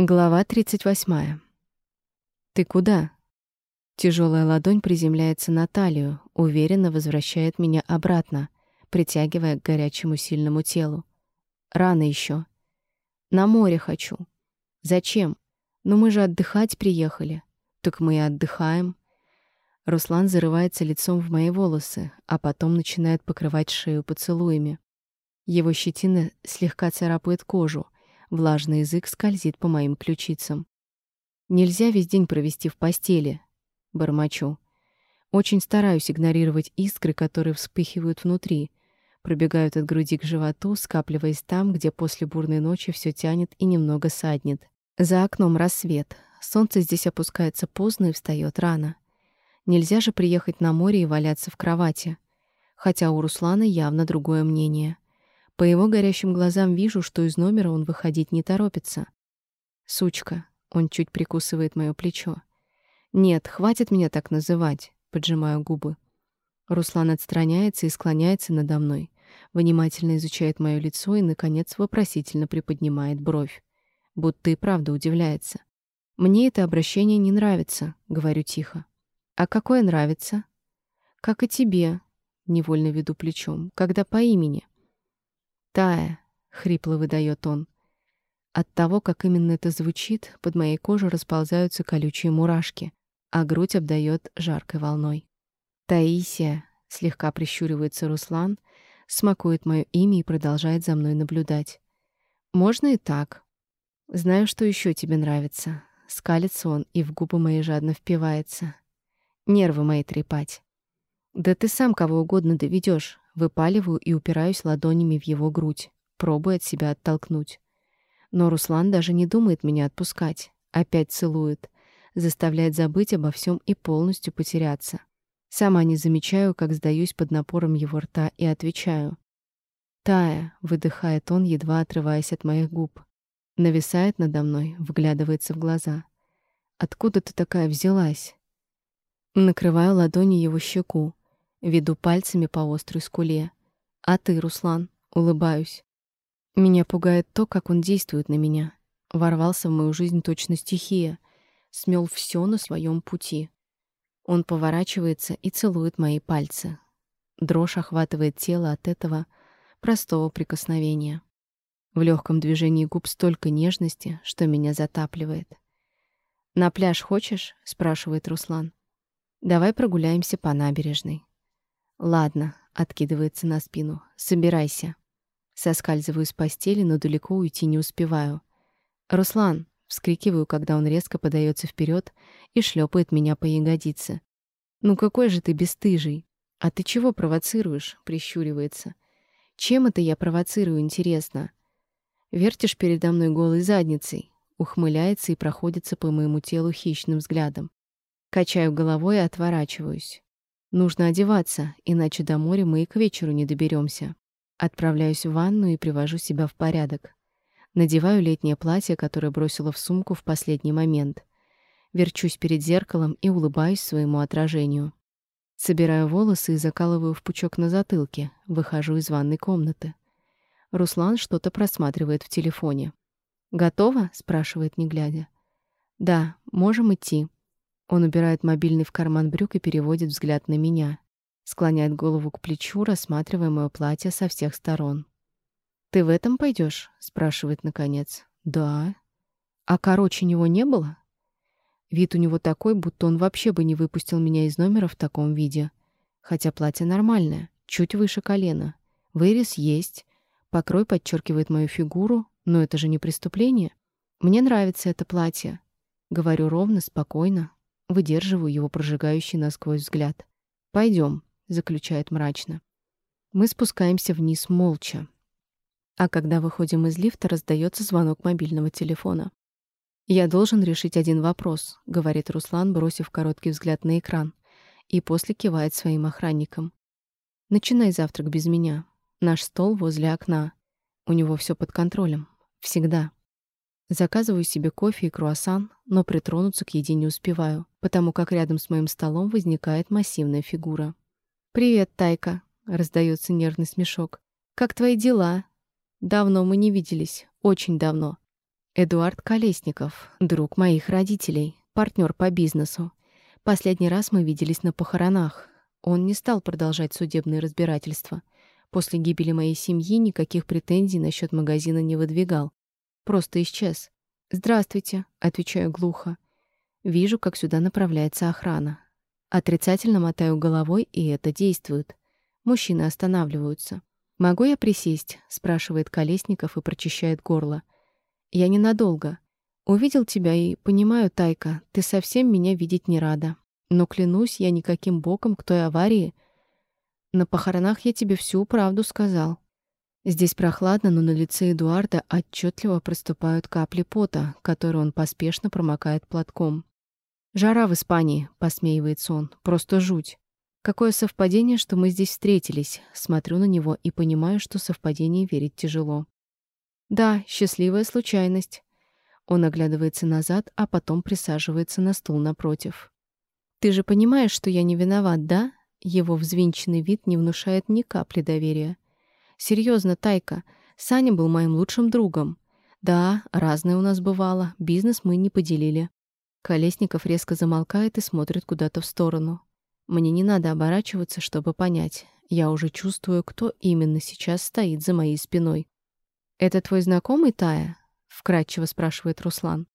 Глава 38. «Ты куда?» Тяжелая ладонь приземляется на талию, уверенно возвращает меня обратно, притягивая к горячему сильному телу. Рано еще. На море хочу. Зачем? Ну мы же отдыхать приехали. Так мы и отдыхаем. Руслан зарывается лицом в мои волосы, а потом начинает покрывать шею поцелуями. Его щетина слегка царапает кожу — Влажный язык скользит по моим ключицам. Нельзя весь день провести в постели. Бормочу. Очень стараюсь игнорировать искры, которые вспыхивают внутри, пробегают от груди к животу, скапливаясь там, где после бурной ночи все тянет и немного саднет. За окном рассвет. Солнце здесь опускается поздно и встает рано. Нельзя же приехать на море и валяться в кровати. Хотя у Руслана явно другое мнение. По его горящим глазам вижу, что из номера он выходить не торопится. Сучка. Он чуть прикусывает моё плечо. Нет, хватит меня так называть, поджимаю губы. Руслан отстраняется и склоняется надо мной, внимательно изучает моё лицо и наконец вопросительно приподнимает бровь, будто и правда удивляется. Мне это обращение не нравится, говорю тихо. А какое нравится? Как и тебе, невольно веду плечом, когда по имени. «Тая», — хрипло выдает он. От того, как именно это звучит, под моей кожей расползаются колючие мурашки, а грудь обдает жаркой волной. «Таисия», — слегка прищуривается Руслан, смакует мое имя и продолжает за мной наблюдать. «Можно и так. Знаю, что еще тебе нравится». Скалится он и в губы мои жадно впивается. Нервы мои трепать. «Да ты сам кого угодно доведешь. Выпаливаю и упираюсь ладонями в его грудь, пробуя от себя оттолкнуть. Но Руслан даже не думает меня отпускать. Опять целует, заставляет забыть обо всем и полностью потеряться. Сама не замечаю, как сдаюсь под напором его рта и отвечаю. «Тая», — выдыхает он, едва отрываясь от моих губ. Нависает надо мной, вглядывается в глаза. «Откуда ты такая взялась?» Накрываю ладонью его щеку, Веду пальцами по острой скуле. А ты, Руслан, улыбаюсь. Меня пугает то, как он действует на меня. Ворвался в мою жизнь точно стихия, смел все на своем пути. Он поворачивается и целует мои пальцы. Дрожь охватывает тело от этого простого прикосновения. В легком движении губ столько нежности, что меня затапливает. «На пляж хочешь?» — спрашивает Руслан. «Давай прогуляемся по набережной». Ладно, откидывается на спину. Собирайся. Соскальзываю с постели, но далеко уйти не успеваю. Руслан, вскрикиваю, когда он резко подается вперед и шлепает меня по ягодице. Ну какой же ты бесстыжий? А ты чего провоцируешь? прищуривается. Чем это я провоцирую, интересно? Вертишь передо мной голой задницей, ухмыляется и проходится по моему телу хищным взглядом. Качаю головой и отворачиваюсь. Нужно одеваться, иначе до моря мы и к вечеру не доберемся. Отправляюсь в ванну и привожу себя в порядок. Надеваю летнее платье, которое бросила в сумку в последний момент. Верчусь перед зеркалом и улыбаюсь своему отражению. Собираю волосы и закалываю в пучок на затылке, выхожу из ванной комнаты. Руслан что-то просматривает в телефоне. «Готово?» — спрашивает, не глядя. «Да, можем идти». Он убирает мобильный в карман брюк и переводит взгляд на меня. Склоняет голову к плечу, рассматривая моё платье со всех сторон. «Ты в этом пойдешь? спрашивает наконец. «Да». «А короче него не было?» Вид у него такой, будто он вообще бы не выпустил меня из номера в таком виде. Хотя платье нормальное, чуть выше колена. Вырез есть. Покрой подчеркивает мою фигуру, но это же не преступление. Мне нравится это платье. Говорю ровно, спокойно, Выдерживаю его прожигающий насквозь взгляд. Пойдем, заключает мрачно. Мы спускаемся вниз молча. А когда выходим из лифта, раздается звонок мобильного телефона. «Я должен решить один вопрос», — говорит Руслан, бросив короткий взгляд на экран, и после кивает своим охранникам. «Начинай завтрак без меня. Наш стол возле окна. У него все под контролем. Всегда». Заказываю себе кофе и круассан, но притронуться к еде не успеваю, потому как рядом с моим столом возникает массивная фигура. «Привет, Тайка!» — раздается нервный смешок. «Как твои дела?» «Давно мы не виделись. Очень давно». Эдуард Колесников, друг моих родителей, партнер по бизнесу. Последний раз мы виделись на похоронах. Он не стал продолжать судебные разбирательства. После гибели моей семьи никаких претензий насчет магазина не выдвигал. Просто исчез. «Здравствуйте», — отвечаю глухо. Вижу, как сюда направляется охрана. Отрицательно мотаю головой, и это действует. Мужчины останавливаются. «Могу я присесть?» — спрашивает Колесников и прочищает горло. «Я ненадолго. Увидел тебя и понимаю, Тайка, ты совсем меня видеть не рада. Но клянусь, я никаким боком к той аварии. На похоронах я тебе всю правду сказал. Здесь прохладно, но на лице Эдуарда отчетливо проступают капли пота, которые он поспешно промокает платком. «Жара в Испании», — посмеивается он, — «просто жуть. Какое совпадение, что мы здесь встретились. Смотрю на него и понимаю, что совпадение верить тяжело. Да, счастливая случайность. Он оглядывается назад, а потом присаживается на стул напротив. «Ты же понимаешь, что я не виноват, да?» Его взвинченный вид не внушает ни капли доверия. «Серьезно, Тайка, Саня был моим лучшим другом. Да, разное у нас бывало, бизнес мы не поделили». Колесников резко замолкает и смотрит куда-то в сторону. Мне не надо оборачиваться, чтобы понять. Я уже чувствую, кто именно сейчас стоит за моей спиной. «Это твой знакомый, Тая?» — вкратчиво спрашивает Руслан.